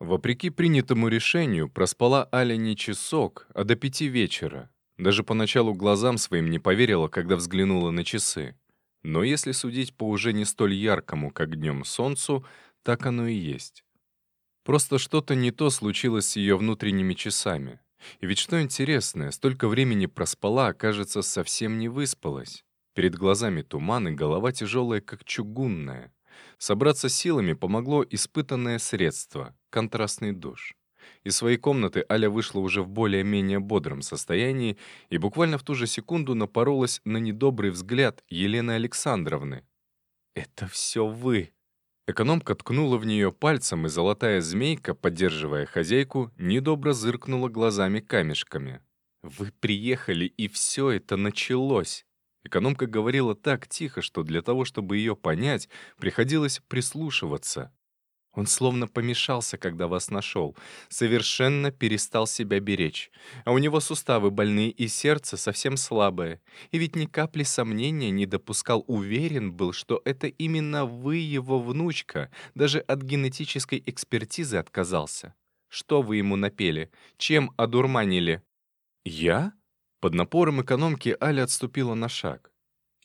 Вопреки принятому решению, проспала Аля не часок, а до пяти вечера. Даже поначалу глазам своим не поверила, когда взглянула на часы. Но если судить по уже не столь яркому, как днем, солнцу, так оно и есть. Просто что-то не то случилось с ее внутренними часами. И ведь что интересное, столько времени проспала, а, кажется, совсем не выспалась. Перед глазами туман и голова тяжелая, как чугунная. Собраться силами помогло испытанное средство — контрастный душ. Из своей комнаты Аля вышла уже в более-менее бодром состоянии и буквально в ту же секунду напоролась на недобрый взгляд Елены Александровны. «Это все вы!» Экономка ткнула в нее пальцем, и золотая змейка, поддерживая хозяйку, недобро зыркнула глазами камешками. «Вы приехали, и все это началось!» Экономка говорила так тихо, что для того, чтобы ее понять, приходилось прислушиваться. Он словно помешался, когда вас нашел, совершенно перестал себя беречь. А у него суставы больные и сердце совсем слабое. И ведь ни капли сомнения не допускал, уверен был, что это именно вы его внучка, даже от генетической экспертизы отказался. Что вы ему напели? Чем одурманили? Я? Под напором экономки Аля отступила на шаг.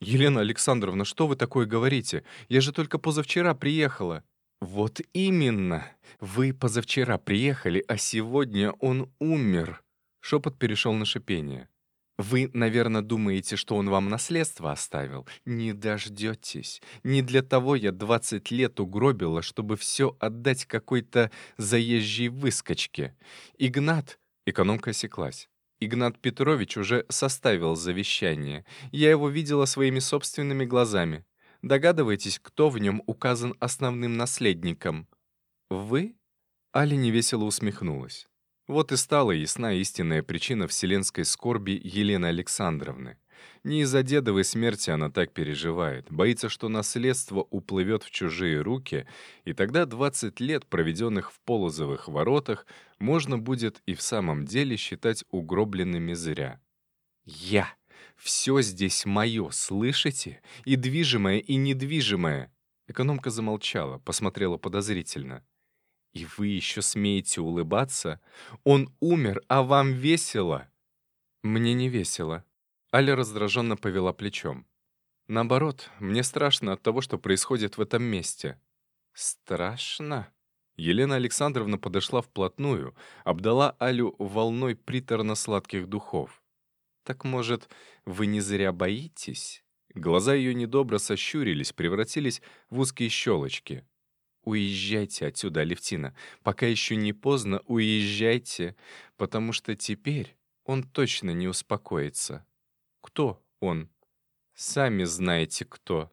«Елена Александровна, что вы такое говорите? Я же только позавчера приехала». «Вот именно! Вы позавчера приехали, а сегодня он умер!» Шепот перешел на шипение. «Вы, наверное, думаете, что он вам наследство оставил? Не дождетесь. Не для того я 20 лет угробила, чтобы все отдать какой-то заезжей выскочке. Игнат...» Экономка осеклась. Игнат Петрович уже составил завещание. Я его видела своими собственными глазами. Догадываетесь, кто в нем указан основным наследником? Вы? Али невесело усмехнулась. Вот и стала ясна истинная причина вселенской скорби Елены Александровны. Не из-за дедовой смерти она так переживает, боится, что наследство уплывет в чужие руки, и тогда 20 лет, проведенных в полозовых воротах, можно будет и в самом деле считать угробленными зря. «Я!» Все здесь мое, слышите? И движимое, и недвижимое. Экономка замолчала, посмотрела подозрительно. «И вы еще смеете улыбаться? Он умер, а вам весело?» «Мне не весело». Аля раздраженно повела плечом. «Наоборот, мне страшно от того, что происходит в этом месте». «Страшно?» Елена Александровна подошла вплотную, обдала Алю волной приторно-сладких духов. «Так, может, вы не зря боитесь?» Глаза ее недобро сощурились, превратились в узкие щелочки. «Уезжайте отсюда, Алевтина. Пока еще не поздно, уезжайте, потому что теперь он точно не успокоится». «Кто он?» «Сами знаете, кто».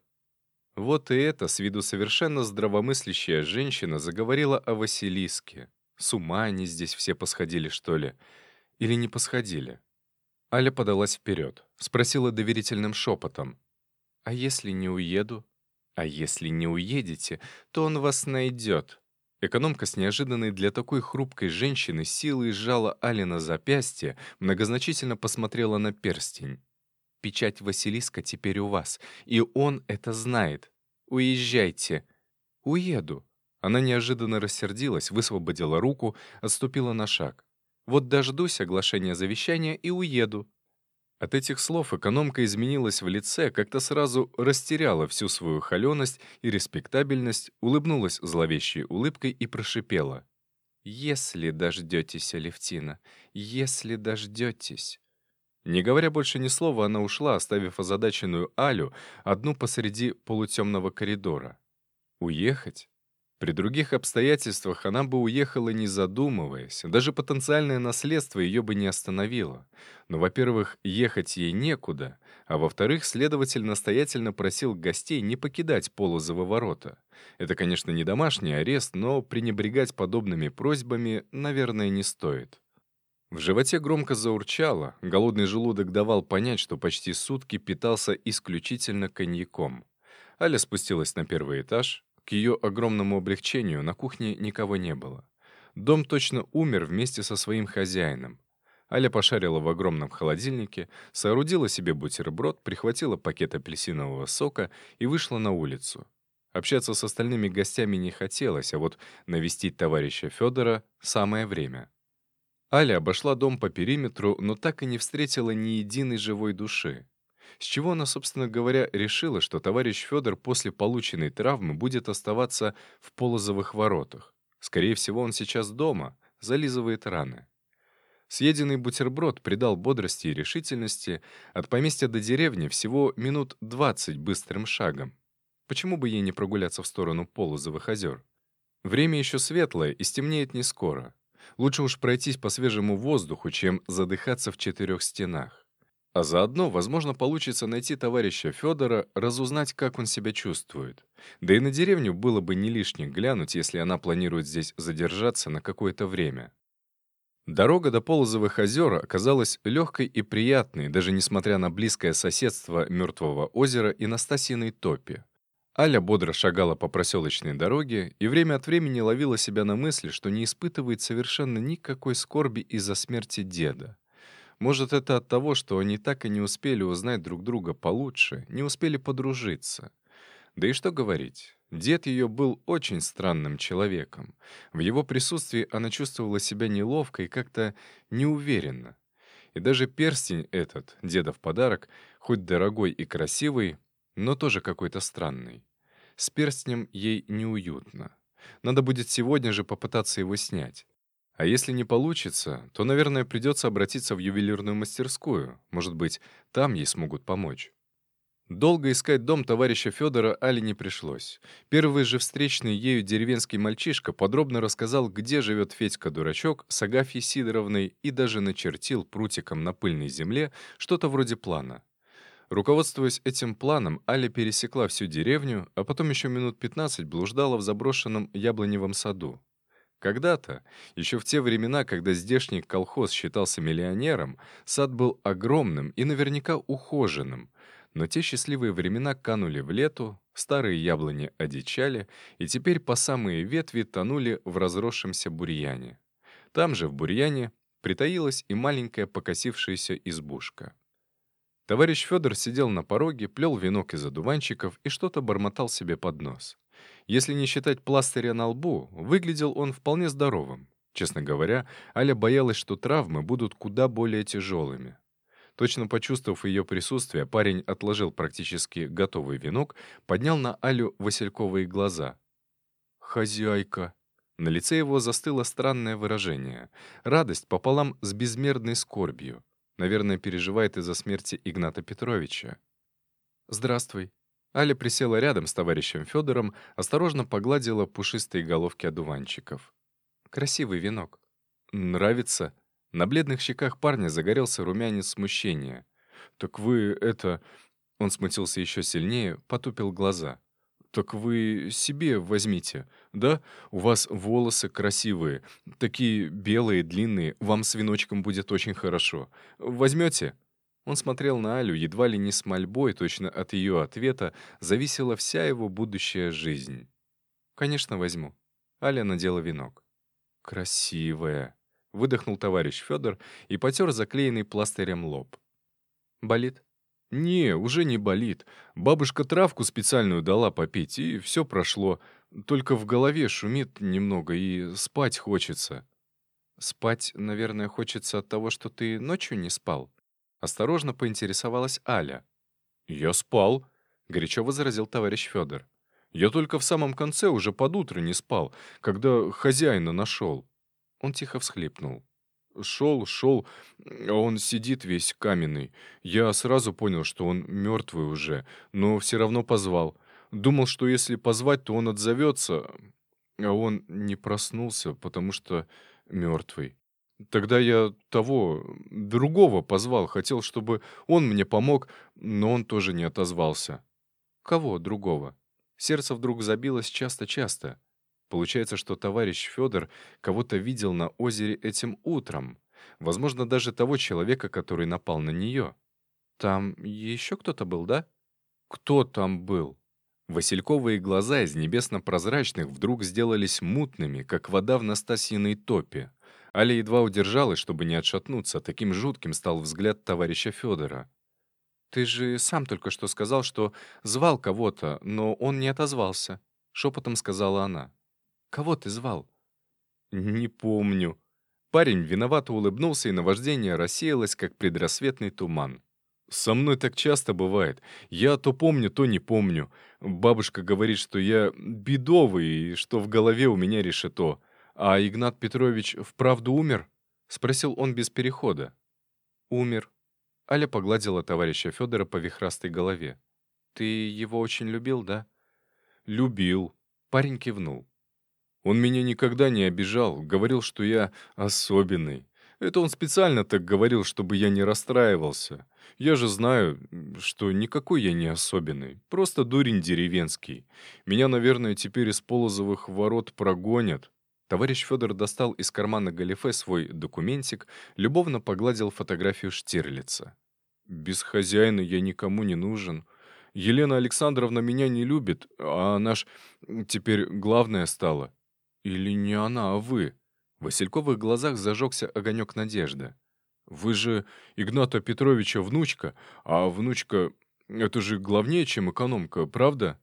Вот и эта, с виду совершенно здравомыслящая женщина, заговорила о Василиске. С ума они здесь все посходили, что ли? Или не посходили? Аля подалась вперед, спросила доверительным шепотом. «А если не уеду?» «А если не уедете, то он вас найдет». Экономка с неожиданной для такой хрупкой женщины силой сжала Али на запястье, многозначительно посмотрела на перстень. «Печать Василиска теперь у вас, и он это знает. Уезжайте». «Уеду». Она неожиданно рассердилась, высвободила руку, отступила на шаг. Вот дождусь оглашения завещания и уеду». От этих слов экономка изменилась в лице, как-то сразу растеряла всю свою холеность и респектабельность, улыбнулась зловещей улыбкой и прошипела. «Если дождетесь, Алевтина, если дождетесь». Не говоря больше ни слова, она ушла, оставив озадаченную Алю одну посреди полутемного коридора. Уехать? При других обстоятельствах она бы уехала не задумываясь, даже потенциальное наследство ее бы не остановило. Но, во-первых, ехать ей некуда, а во-вторых, следователь настоятельно просил гостей не покидать Полозовы ворота. Это, конечно, не домашний арест, но пренебрегать подобными просьбами, наверное, не стоит. В животе громко заурчало, голодный желудок давал понять, что почти сутки питался исключительно коньяком. Аля спустилась на первый этаж, к ее огромному облегчению на кухне никого не было. Дом точно умер вместе со своим хозяином. Аля пошарила в огромном холодильнике, соорудила себе бутерброд, прихватила пакет апельсинового сока и вышла на улицу. Общаться с остальными гостями не хотелось, а вот навестить товарища Федора — самое время. Аля обошла дом по периметру, но так и не встретила ни единой живой души. С чего она, собственно говоря, решила, что товарищ Федор после полученной травмы будет оставаться в полозовых воротах? Скорее всего, он сейчас дома, зализывает раны. Съеденный бутерброд придал бодрости и решительности. От поместья до деревни всего минут 20 быстрым шагом. Почему бы ей не прогуляться в сторону Полозовых озер? Время еще светлое и стемнеет не скоро. Лучше уж пройтись по свежему воздуху, чем задыхаться в четырех стенах. А заодно, возможно, получится найти товарища Федора, разузнать, как он себя чувствует. Да и на деревню было бы не лишне глянуть, если она планирует здесь задержаться на какое-то время. Дорога до Полозовых озер оказалась легкой и приятной, даже несмотря на близкое соседство Мертвого озера и Настасьиной топи. Аля бодро шагала по проселочной дороге и время от времени ловила себя на мысли, что не испытывает совершенно никакой скорби из-за смерти деда. Может, это от того, что они так и не успели узнать друг друга получше, не успели подружиться. Да и что говорить, дед ее был очень странным человеком. В его присутствии она чувствовала себя неловко и как-то неуверенно. И даже перстень этот, дедов подарок, хоть дорогой и красивый, но тоже какой-то странный. С перстнем ей неуютно. Надо будет сегодня же попытаться его снять. А если не получится, то, наверное, придется обратиться в ювелирную мастерскую. Может быть, там ей смогут помочь. Долго искать дом товарища Федора Али не пришлось. Первый же встречный ею деревенский мальчишка подробно рассказал, где живет Федька-дурачок с Агафьей Сидоровной и даже начертил прутиком на пыльной земле что-то вроде плана. Руководствуясь этим планом, Аля пересекла всю деревню, а потом еще минут 15 блуждала в заброшенном яблоневом саду. Когда-то, еще в те времена, когда здешний колхоз считался миллионером, сад был огромным и наверняка ухоженным, но те счастливые времена канули в лету, старые яблони одичали, и теперь по самые ветви тонули в разросшемся бурьяне. Там же, в бурьяне, притаилась и маленькая покосившаяся избушка. Товарищ Федор сидел на пороге, плел венок из одуванчиков и что-то бормотал себе под нос. Если не считать пластыря на лбу, выглядел он вполне здоровым. Честно говоря, Аля боялась, что травмы будут куда более тяжелыми. Точно почувствовав ее присутствие, парень отложил практически готовый венок, поднял на Алю васильковые глаза. «Хозяйка!» На лице его застыло странное выражение. Радость пополам с безмерной скорбью. Наверное, переживает из-за смерти Игната Петровича. «Здравствуй». Аля присела рядом с товарищем Федором, осторожно погладила пушистые головки одуванчиков. «Красивый венок». «Нравится?» На бледных щеках парня загорелся румянец смущения. «Так вы это...» Он смутился еще сильнее, потупил глаза. «Так вы себе возьмите, да? У вас волосы красивые, такие белые, длинные, вам с веночком будет очень хорошо. Возьмете?» Он смотрел на Алю едва ли не с мольбой, точно от ее ответа зависела вся его будущая жизнь. «Конечно, возьму». Аля надела венок. «Красивая», — выдохнул товарищ Федор и потер заклеенный пластырем лоб. «Болит?» «Не, уже не болит. Бабушка травку специальную дала попить, и все прошло. Только в голове шумит немного, и спать хочется». «Спать, наверное, хочется от того, что ты ночью не спал?» Осторожно поинтересовалась Аля. «Я спал», — горячо возразил товарищ Федор. «Я только в самом конце уже под утро не спал, когда хозяина нашел». Он тихо всхлипнул. Шел, шел, а он сидит весь каменный. Я сразу понял, что он мертвый уже, но все равно позвал. Думал, что если позвать, то он отзовется, а он не проснулся, потому что мертвый. Тогда я того, другого позвал, хотел, чтобы он мне помог, но он тоже не отозвался. Кого другого? Сердце вдруг забилось часто-часто. Получается, что товарищ Федор кого-то видел на озере этим утром. Возможно, даже того человека, который напал на нее. Там еще кто-то был, да? Кто там был? Васильковые глаза из небесно-прозрачных вдруг сделались мутными, как вода в Настасьиной топе. Аля едва удержалась, чтобы не отшатнуться, таким жутким стал взгляд товарища Федора. «Ты же сам только что сказал, что звал кого-то, но он не отозвался», — шепотом сказала она. «Кого ты звал?» «Не помню». Парень виновато улыбнулся, и наваждение рассеялось, как предрассветный туман. «Со мной так часто бывает. Я то помню, то не помню. Бабушка говорит, что я бедовый, и что в голове у меня решето. А Игнат Петрович вправду умер?» — спросил он без перехода. «Умер». Аля погладила товарища Федора по вихрастой голове. «Ты его очень любил, да?» «Любил». Парень кивнул. «Он меня никогда не обижал, говорил, что я особенный. Это он специально так говорил, чтобы я не расстраивался. Я же знаю, что никакой я не особенный, просто дурень деревенский. Меня, наверное, теперь из полозовых ворот прогонят». Товарищ Федор достал из кармана галифе свой документик, любовно погладил фотографию Штирлица. «Без хозяина я никому не нужен. Елена Александровна меня не любит, а наш теперь главное стало. Или не она, а вы?» В Васильковых глазах зажегся огонек надежды. «Вы же Игната Петровича внучка, а внучка — это же главнее, чем экономка, правда?»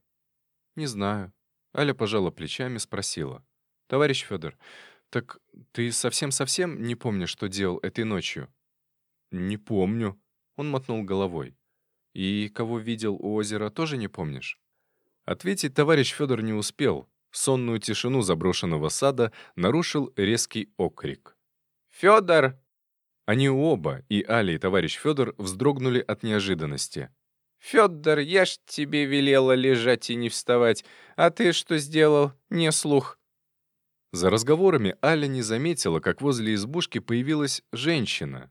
«Не знаю». Аля пожала плечами, спросила. «Товарищ Федор, так ты совсем-совсем не помнишь, что делал этой ночью?» «Не помню», — он мотнул головой. «И кого видел у озера, тоже не помнишь?» Ответить товарищ Федор не успел. Сонную тишину заброшенного сада нарушил резкий окрик. «Федор!» Они оба, и Али, и товарищ Федор, вздрогнули от неожиданности. «Федор, я ж тебе велела лежать и не вставать, а ты что сделал? Не слух». За разговорами Аля не заметила, как возле избушки появилась женщина.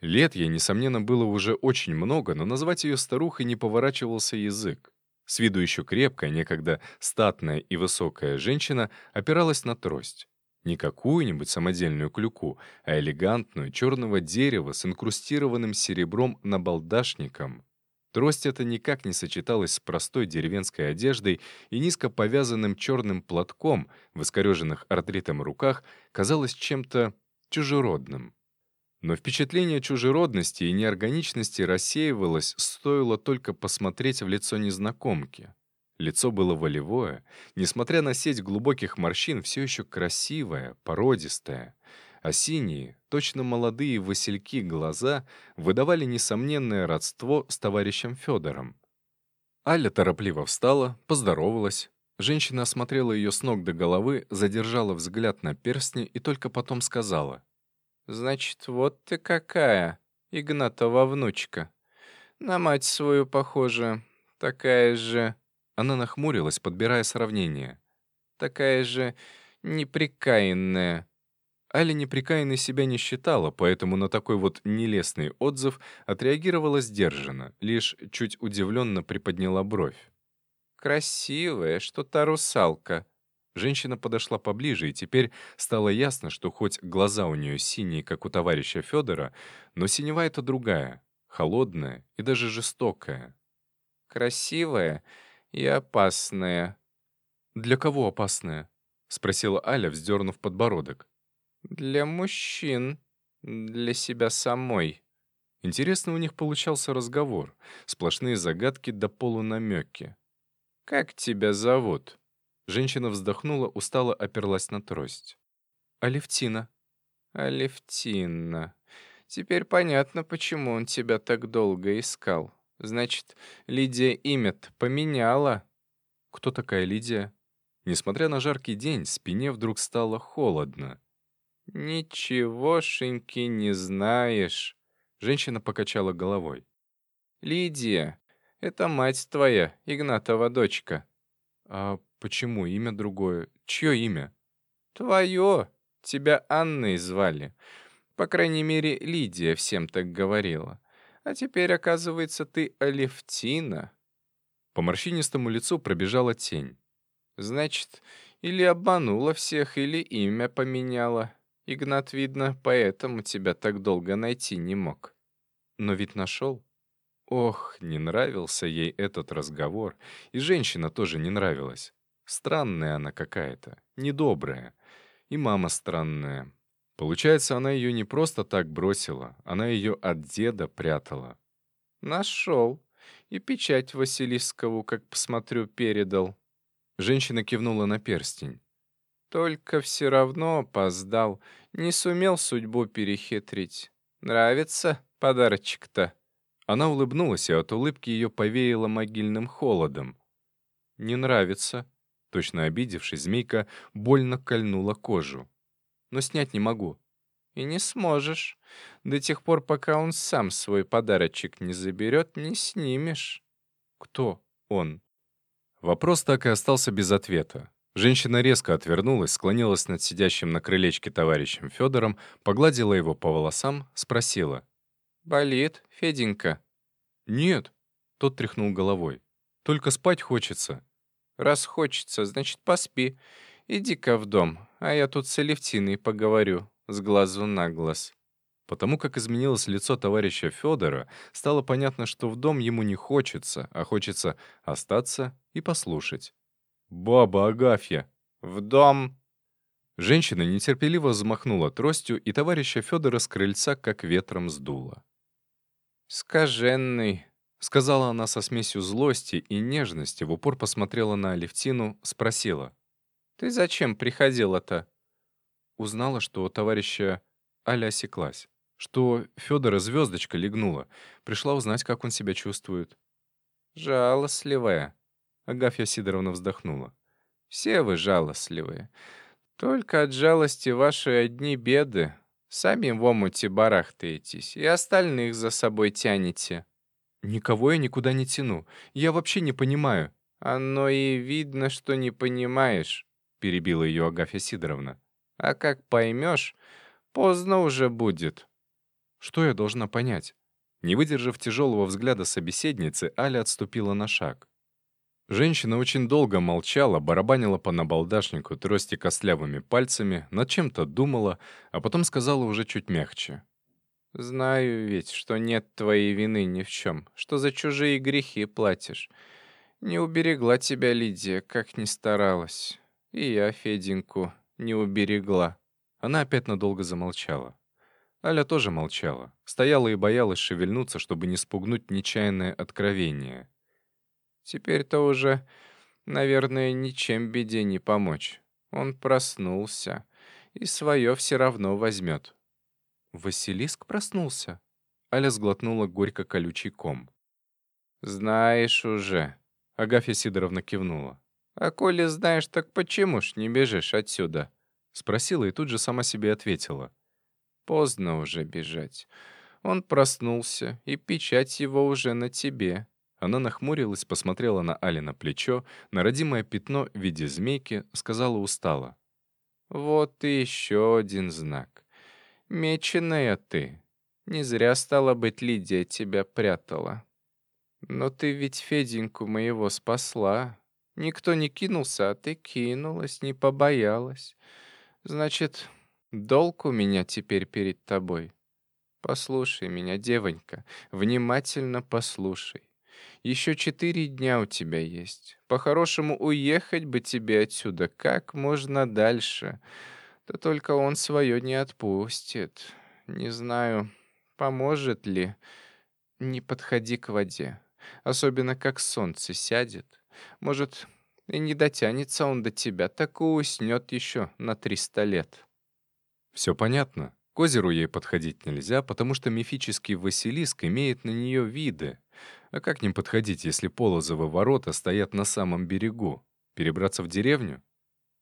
Лет ей, несомненно, было уже очень много, но назвать ее старухой не поворачивался язык. С виду еще крепкая, некогда статная и высокая женщина опиралась на трость. Не какую-нибудь самодельную клюку, а элегантную, черного дерева с инкрустированным серебром набалдашником. Трость эта никак не сочеталась с простой деревенской одеждой и низко повязанным черным платком в искореженных артритом руках казалась чем-то чужеродным. Но впечатление чужеродности и неорганичности рассеивалось, стоило только посмотреть в лицо незнакомки. Лицо было волевое, несмотря на сеть глубоких морщин, все еще красивое, породистое. А синие, точно молодые васильки глаза выдавали несомненное родство с товарищем Федором. Аля торопливо встала, поздоровалась. Женщина осмотрела ее с ног до головы, задержала взгляд на перстни и только потом сказала — Значит, вот ты какая, Игнатова внучка. На мать свою похожа. Такая же... Она нахмурилась, подбирая сравнение. Такая же неприкаянная. Аля неприкаянной себя не считала, поэтому на такой вот нелестный отзыв отреагировала сдержанно, лишь чуть удивленно приподняла бровь. «Красивая, что та русалка», Женщина подошла поближе, и теперь стало ясно, что хоть глаза у нее синие, как у товарища Федора, но синева это другая, холодная и даже жестокая. «Красивая и опасная». «Для кого опасная?» — спросила Аля, вздернув подбородок. «Для мужчин. Для себя самой». Интересно у них получался разговор. Сплошные загадки до полунамеки. «Как тебя зовут?» Женщина вздохнула, устало оперлась на трость. «Алевтина». «Алевтина. Теперь понятно, почему он тебя так долго искал. Значит, Лидия имя-то поменяла». «Кто такая Лидия?» Несмотря на жаркий день, спине вдруг стало холодно. «Ничегошеньки не знаешь», — женщина покачала головой. «Лидия, это мать твоя, Игнатова дочка». «А Почему имя другое? Чье имя? Твое. Тебя Анной звали. По крайней мере, Лидия всем так говорила. А теперь, оказывается, ты Алевтина. По морщинистому лицу пробежала тень. Значит, или обманула всех, или имя поменяла. Игнат, видно, поэтому тебя так долго найти не мог. Но ведь нашел. Ох, не нравился ей этот разговор, и женщина тоже не нравилась. Странная она какая-то, недобрая. И мама странная. Получается, она ее не просто так бросила, она ее от деда прятала. Нашел. И печать Василискову, как посмотрю, передал. Женщина кивнула на перстень. Только все равно опоздал. Не сумел судьбу перехитрить. Нравится подарочек-то?» Она улыбнулась, и от улыбки ее повеяло могильным холодом. «Не нравится». Точно обидевшись, змейка больно кольнула кожу. «Но снять не могу». «И не сможешь. До тех пор, пока он сам свой подарочек не заберет, не снимешь». «Кто он?» Вопрос так и остался без ответа. Женщина резко отвернулась, склонилась над сидящим на крылечке товарищем Федором, погладила его по волосам, спросила. «Болит, Феденька?» «Нет», — тот тряхнул головой. «Только спать хочется». «Раз хочется, значит, поспи. Иди-ка в дом, а я тут с Алевтиной поговорю, с глазу на глаз». Потому как изменилось лицо товарища Федора, стало понятно, что в дом ему не хочется, а хочется остаться и послушать. «Баба Агафья!» «В дом!» Женщина нетерпеливо взмахнула тростью, и товарища Федора с крыльца как ветром сдуло. «Скаженный!» — сказала она со смесью злости и нежности, в упор посмотрела на Алевтину, спросила. «Ты зачем приходила-то?» Узнала, что товарища Аля осеклась, что Федора звездочка легнула, пришла узнать, как он себя чувствует. «Жалостливая», Агафья Сидоровна вздохнула. «Все вы жалостливые. Только от жалости ваши одни беды. Сами в омуте барахтаетесь и остальных за собой тянете». «Никого я никуда не тяну. Я вообще не понимаю». «Оно и видно, что не понимаешь», — перебила ее Агафья Сидоровна. «А как поймешь, поздно уже будет». «Что я должна понять?» Не выдержав тяжелого взгляда собеседницы, Аля отступила на шаг. Женщина очень долго молчала, барабанила по набалдашнику трости костлявыми пальцами, над чем-то думала, а потом сказала уже чуть мягче. «Знаю ведь, что нет твоей вины ни в чем, что за чужие грехи платишь. Не уберегла тебя Лидия, как ни старалась. И я Феденьку не уберегла». Она опять надолго замолчала. Аля тоже молчала, стояла и боялась шевельнуться, чтобы не спугнуть нечаянное откровение. Теперь-то уже, наверное, ничем беде не помочь. Он проснулся и свое все равно возьмет. Василиск проснулся? Аля сглотнула горько колючий ком. «Знаешь уже», — Агафья Сидоровна кивнула. «А коли знаешь, так почему ж не бежишь отсюда?» Спросила и тут же сама себе ответила. «Поздно уже бежать. Он проснулся, и печать его уже на тебе. Она нахмурилась, посмотрела на Али на плечо, на родимое пятно в виде змейки, сказала устало. «Вот и еще один знак. Меченая ты. Не зря, стала быть, Лидия тебя прятала. Но ты ведь Феденьку моего спасла. Никто не кинулся, а ты кинулась, не побоялась. Значит, долг у меня теперь перед тобой. Послушай меня, девонька, внимательно послушай. Еще четыре дня у тебя есть. По-хорошему, уехать бы тебе отсюда как можно дальше. Да только он свое не отпустит. Не знаю, поможет ли. Не подходи к воде. Особенно, как солнце сядет. Может, и не дотянется он до тебя, так и уснет еще на триста лет. Все понятно. К озеру ей подходить нельзя, потому что мифический Василиск имеет на нее виды. А как к ним подходить, если Полозовы ворота стоят на самом берегу? Перебраться в деревню?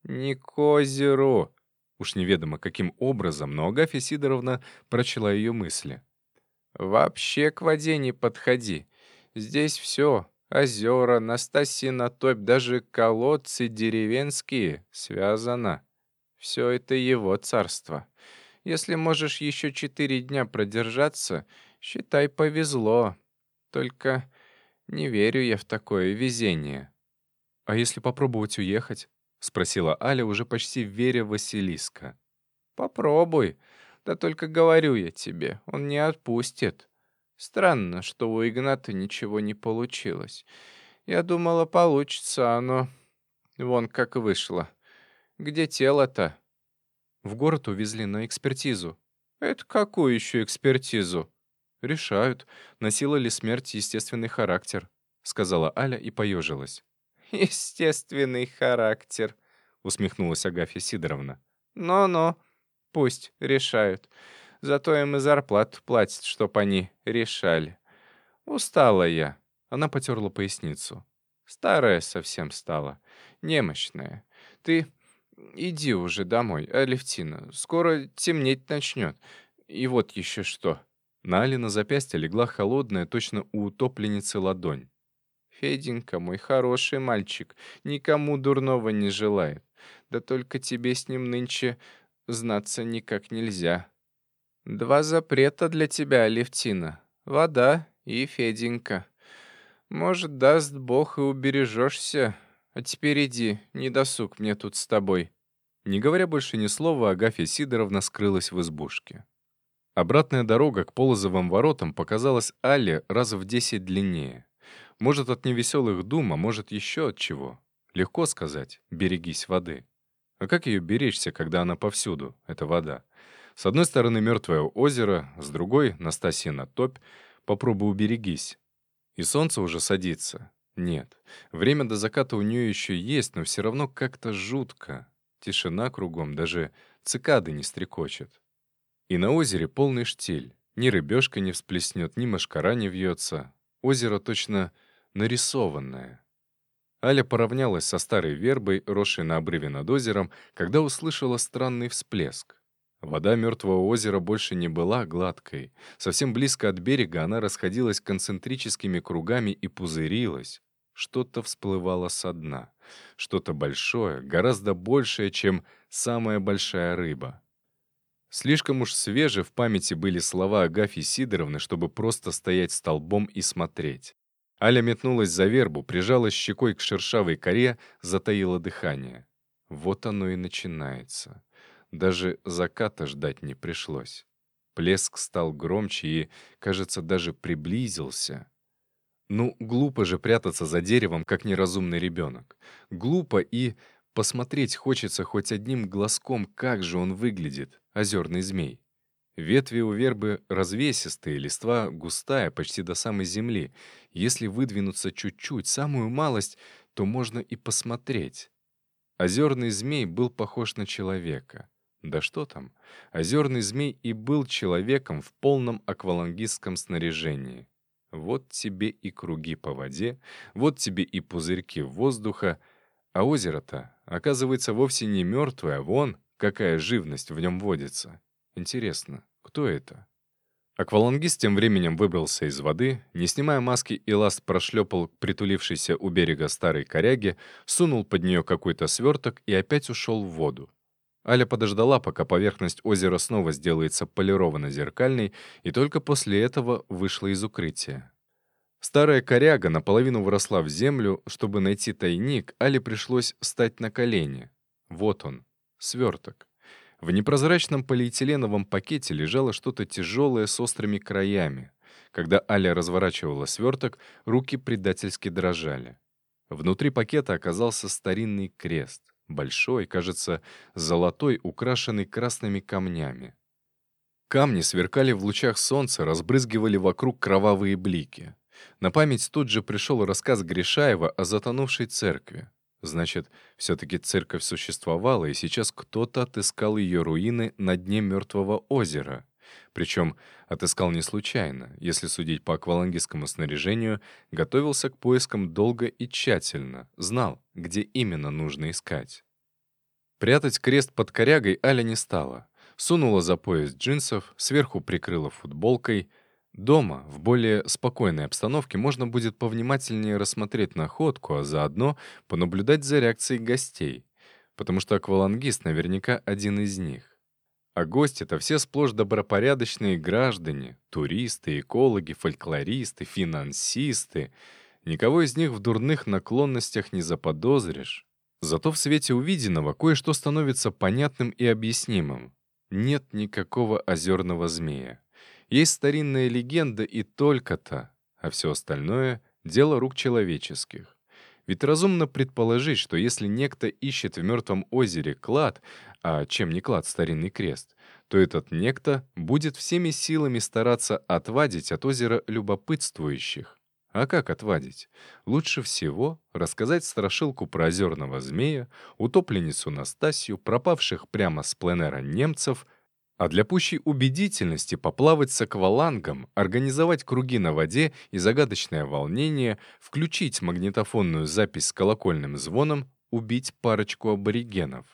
Не к озеру. Уж неведомо каким образом, но Агафья Сидоровна прочла ее мысли. Вообще к воде не подходи. Здесь все. Озера, Настасьина топь, даже колодцы деревенские связано. Все это его царство. Если можешь еще четыре дня продержаться, считай, повезло. Только не верю я в такое везение». «А если попробовать уехать?» — спросила Аля, уже почти веря Василиска. «Попробуй. Да только говорю я тебе, он не отпустит. Странно, что у Игната ничего не получилось. Я думала, получится, оно вон как вышло. Где тело-то?» В город увезли на экспертизу. «Это какую еще экспертизу?» «Решают, носила ли смерть естественный характер», — сказала Аля и поежилась. «Естественный характер», — усмехнулась Агафья Сидоровна. «Но-но, пусть решают. Зато им и зарплату платят, чтоб они решали. Устала я». Она потерла поясницу. «Старая совсем стала, немощная. Ты иди уже домой, Алевтина. Скоро темнеть начнет. И вот еще что». На Али на запястье легла холодная, точно у утопленницы ладонь. «Феденька, мой хороший мальчик, никому дурного не желает. Да только тебе с ним нынче знаться никак нельзя. Два запрета для тебя, Алевтина. Вода и Феденька. Может, даст Бог и убережешься. А теперь иди, не досуг мне тут с тобой». Не говоря больше ни слова, Агафья Сидоровна скрылась в избушке. Обратная дорога к Полозовым воротам показалась Алле раз в десять длиннее. Может, от невеселых дум, а может, еще от чего. Легко сказать «берегись воды». А как ее беречься, когда она повсюду, эта вода? С одной стороны мертвое озеро, с другой — Настасьина топь. Попробуй уберегись. И солнце уже садится. Нет, время до заката у нее еще есть, но все равно как-то жутко. Тишина кругом, даже цикады не стрекочет. И на озере полный штиль. Ни рыбешка не всплеснет, ни машкара не вьется. Озеро точно нарисованное. Аля поравнялась со старой вербой, росшей на обрыве над озером, когда услышала странный всплеск. Вода мертвого озера больше не была гладкой. Совсем близко от берега она расходилась концентрическими кругами и пузырилась. Что-то всплывало со дна. Что-то большое, гораздо большее, чем самая большая рыба. Слишком уж свежи в памяти были слова Агафьи Сидоровны, чтобы просто стоять столбом и смотреть. Аля метнулась за вербу, прижалась щекой к шершавой коре, затаила дыхание. Вот оно и начинается. Даже заката ждать не пришлось. Плеск стал громче и, кажется, даже приблизился. Ну, глупо же прятаться за деревом, как неразумный ребенок. Глупо и посмотреть хочется хоть одним глазком, как же он выглядит озерный змей. Ветви у вербы развесистые, листва густая, почти до самой земли. Если выдвинуться чуть-чуть, самую малость, то можно и посмотреть. Озерный змей был похож на человека. Да что там? Озерный змей и был человеком в полном аквалангистском снаряжении. Вот тебе и круги по воде, вот тебе и пузырьки воздуха, а озеро-то, оказывается, вовсе не мертвое, а вон какая живность в нем водится. Интересно, кто это? Аквалангист тем временем выбрался из воды, не снимая маски, и ласт прошлепал к притулившейся у берега старой коряге, сунул под нее какой-то сверток и опять ушел в воду. Аля подождала, пока поверхность озера снова сделается полированно-зеркальной, и только после этого вышла из укрытия. Старая коряга наполовину вросла в землю, чтобы найти тайник, Але пришлось встать на колени. Вот он, сверток. В непрозрачном полиэтиленовом пакете лежало что-то тяжелое с острыми краями. Когда Аля разворачивала сверток, руки предательски дрожали. Внутри пакета оказался старинный крест. Большой, кажется, золотой, украшенный красными камнями. Камни сверкали в лучах солнца, разбрызгивали вокруг кровавые блики. На память тут же пришел рассказ Гришаева о затонувшей церкви. Значит, все-таки церковь существовала, и сейчас кто-то отыскал ее руины на дне мертвого озера. Причем отыскал не случайно, если судить по аквалангистскому снаряжению, готовился к поискам долго и тщательно, знал, где именно нужно искать. Прятать крест под корягой Аля не стала. Сунула за пояс джинсов, сверху прикрыла футболкой — Дома, в более спокойной обстановке, можно будет повнимательнее рассмотреть находку, а заодно понаблюдать за реакцией гостей, потому что аквалангист наверняка один из них. А гости-то все сплошь добропорядочные граждане, туристы, экологи, фольклористы, финансисты. Никого из них в дурных наклонностях не заподозришь. Зато в свете увиденного кое-что становится понятным и объяснимым. Нет никакого озерного змея. Есть старинная легенда и только-то, а все остальное — дело рук человеческих. Ведь разумно предположить, что если некто ищет в мертвом озере клад, а чем не клад старинный крест, то этот некто будет всеми силами стараться отвадить от озера любопытствующих. А как отвадить? Лучше всего рассказать страшилку про озерного змея, утопленницу Настасью, пропавших прямо с пленера немцев — а для пущей убедительности поплавать с аквалангом, организовать круги на воде и загадочное волнение, включить магнитофонную запись с колокольным звоном, убить парочку аборигенов.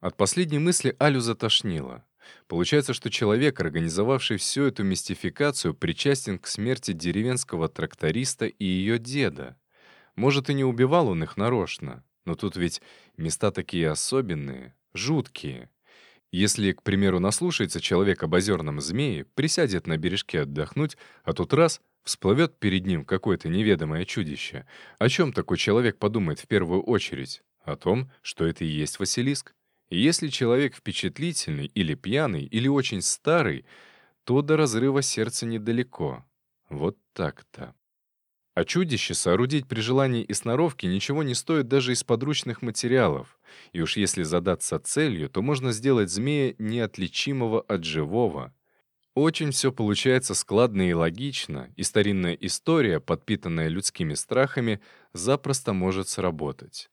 От последней мысли Алю затошнило. Получается, что человек, организовавший всю эту мистификацию, причастен к смерти деревенского тракториста и ее деда. Может, и не убивал он их нарочно, но тут ведь места такие особенные, жуткие — если, к примеру, наслушается человек об озерном змее, присядет на бережке отдохнуть, а тут раз — всплывет перед ним какое-то неведомое чудище. О чем такой человек подумает в первую очередь? О том, что это и есть Василиск. И если человек впечатлительный или пьяный, или очень старый, то до разрыва сердца недалеко. Вот так-то. А чудище соорудить при желании и сноровке ничего не стоит даже из подручных материалов. И уж если задаться целью, то можно сделать змея неотличимого от живого. Очень все получается складно и логично, и старинная история, подпитанная людскими страхами, запросто может сработать.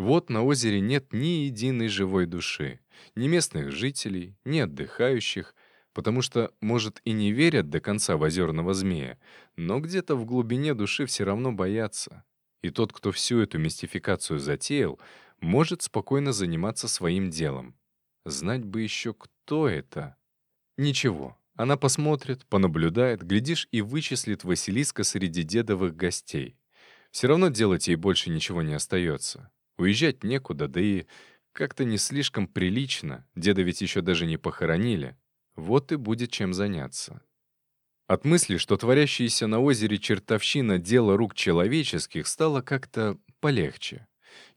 Вот на озере нет ни единой живой души, ни местных жителей, ни отдыхающих, потому что, может, и не верят до конца в озерного змея, но где-то в глубине души все равно боятся. И тот, кто всю эту мистификацию затеял, может спокойно заниматься своим делом. Знать бы еще, кто это. Ничего, она посмотрит, понаблюдает, глядишь, и вычислит Василиска среди дедовых гостей. Все равно делать ей больше ничего не остается. Уезжать некуда, да и как-то не слишком прилично, деда ведь еще даже не похоронили. Вот и будет чем заняться. От мысли, что творящаяся на озере чертовщина дело рук человеческих, стало как-то полегче.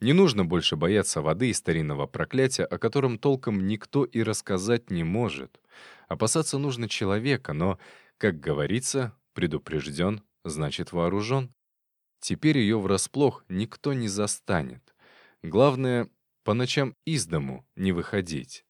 Не нужно больше бояться воды и старинного проклятия, о котором толком никто и рассказать не может. Опасаться нужно человека, но, как говорится, предупрежден, значит вооружен. Теперь ее врасплох никто не застанет. Главное, по ночам из дому не выходить.